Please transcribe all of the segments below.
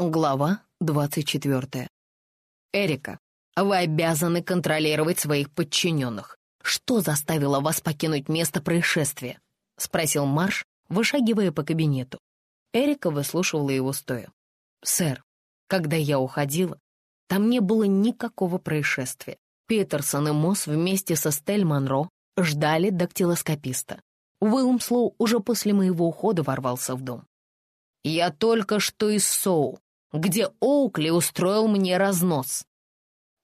Глава 24. Эрика, вы обязаны контролировать своих подчиненных. Что заставило вас покинуть место происшествия? Спросил Марш, вышагивая по кабинету. Эрика выслушивала его стоя. «Сэр, когда я уходила, там не было никакого происшествия. Питерсон и Мосс вместе со Стель Монро ждали дактилоскописта. Уилмслоу уже после моего ухода ворвался в дом. Я только что из Соу, где Оукли устроил мне разнос.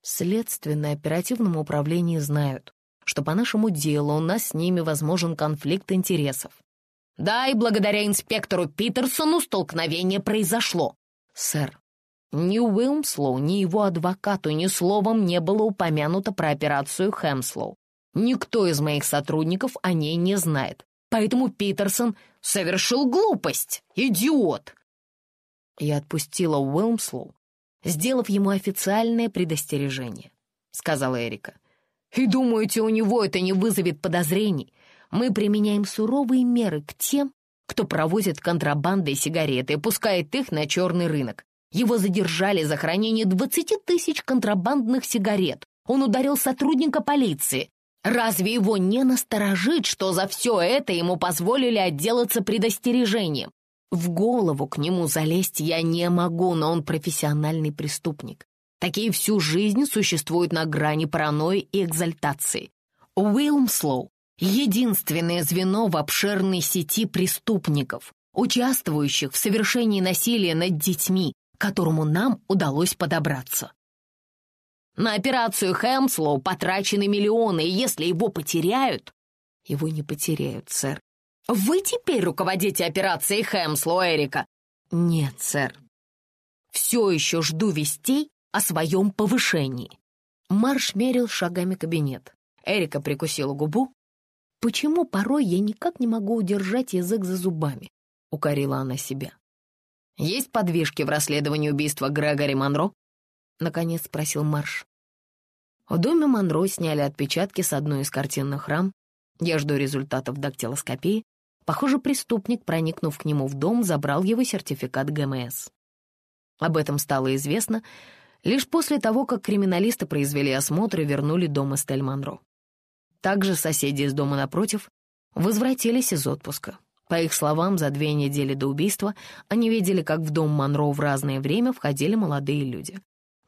В следственном оперативном управлении знают, что по нашему делу у нас с ними возможен конфликт интересов. Да, и благодаря инспектору Питерсону столкновение произошло. Сэр, ни Уилмслоу, ни его адвокату ни словом не было упомянуто про операцию Хэмслоу. Никто из моих сотрудников о ней не знает. Поэтому Питерсон совершил глупость. Идиот. Я отпустила Уилмслоу, сделав ему официальное предостережение, сказала Эрика. И думаете, у него это не вызовет подозрений? Мы применяем суровые меры к тем, кто провозит контрабандой сигареты и пускает их на черный рынок. Его задержали за хранение 20 тысяч контрабандных сигарет. Он ударил сотрудника полиции. Разве его не насторожит, что за все это ему позволили отделаться предостережением? В голову к нему залезть я не могу, но он профессиональный преступник. Такие всю жизнь существуют на грани паранойи и экзальтации. Уилмслоу — единственное звено в обширной сети преступников, участвующих в совершении насилия над детьми, к которому нам удалось подобраться. На операцию Хэмслоу потрачены миллионы, и если его потеряют... Его не потеряют, сэр. Вы теперь руководите операцией Хэмслоу, Эрика? Нет, сэр. Все еще жду вестей о своем повышении. Марш мерил шагами кабинет. Эрика прикусила губу. «Почему порой я никак не могу удержать язык за зубами?» — укорила она себя. Есть подвижки в расследовании убийства Грегори Монро?» — наконец спросил Марш. В доме Монро сняли отпечатки с одной из картинных рам. Я жду результатов дактилоскопии. Похоже, преступник, проникнув к нему в дом, забрал его сертификат ГМС. Об этом стало известно лишь после того, как криминалисты произвели осмотр и вернули дом Эстель Монро. Также соседи из дома напротив возвратились из отпуска. По их словам, за две недели до убийства они видели, как в дом Монро в разное время входили молодые люди.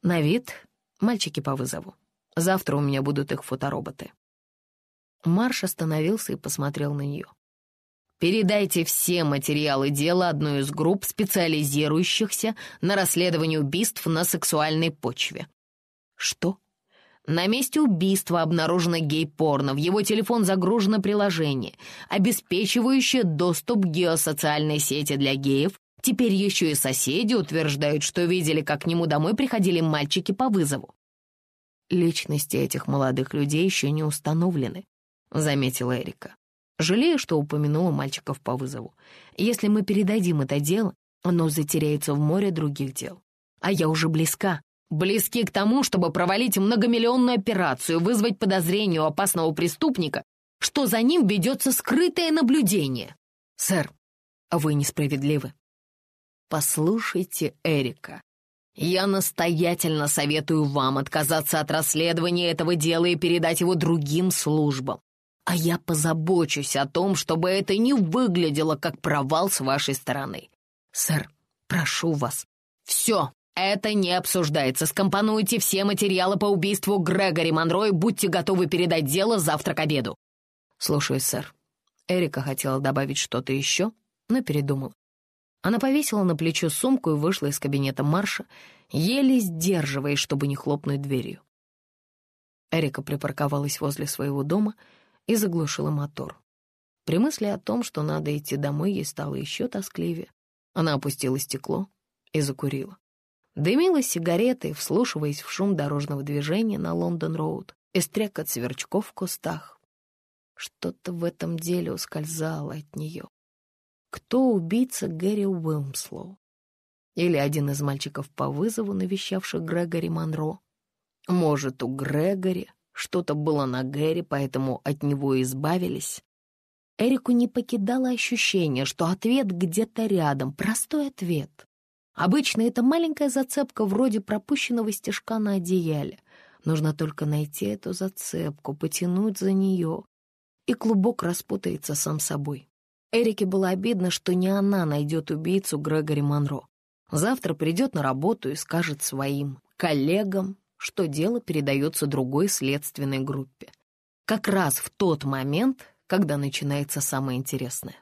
На вид — мальчики по вызову. Завтра у меня будут их фотороботы. Марш остановился и посмотрел на нее. «Передайте все материалы дела одной из групп, специализирующихся на расследовании убийств на сексуальной почве». «Что?» На месте убийства обнаружено гей-порно, в его телефон загружено приложение, обеспечивающее доступ к геосоциальной сети для геев. Теперь еще и соседи утверждают, что видели, как к нему домой приходили мальчики по вызову. Личности этих молодых людей еще не установлены, заметила Эрика. Жалею, что упомянула мальчиков по вызову. Если мы передадим это дело, оно затеряется в море других дел. А я уже близка близки к тому, чтобы провалить многомиллионную операцию, вызвать подозрение у опасного преступника, что за ним ведется скрытое наблюдение. Сэр, вы несправедливы. Послушайте, Эрика, я настоятельно советую вам отказаться от расследования этого дела и передать его другим службам. А я позабочусь о том, чтобы это не выглядело как провал с вашей стороны. Сэр, прошу вас, все, «Это не обсуждается. Скомпонуйте все материалы по убийству Грегори Монро и будьте готовы передать дело завтра к обеду». «Слушаю, сэр». Эрика хотела добавить что-то еще, но передумала. Она повесила на плечо сумку и вышла из кабинета Марша, еле сдерживаясь, чтобы не хлопнуть дверью. Эрика припарковалась возле своего дома и заглушила мотор. При мысли о том, что надо идти домой, ей стало еще тоскливее. Она опустила стекло и закурила. Дымила сигаретой, вслушиваясь в шум дорожного движения на Лондон-Роуд и стрекот сверчков в кустах. Что-то в этом деле ускользало от нее. Кто убийца Гэри Уилмслоу? Или один из мальчиков по вызову, навещавших Грегори Монро? Может, у Грегори что-то было на Гэри, поэтому от него избавились? Эрику не покидало ощущение, что ответ где-то рядом, простой ответ, Обычно это маленькая зацепка вроде пропущенного стежка на одеяле. Нужно только найти эту зацепку, потянуть за нее, и клубок распутается сам собой. Эрике было обидно, что не она найдет убийцу Грегори Монро. Завтра придет на работу и скажет своим коллегам, что дело передается другой следственной группе. Как раз в тот момент, когда начинается самое интересное.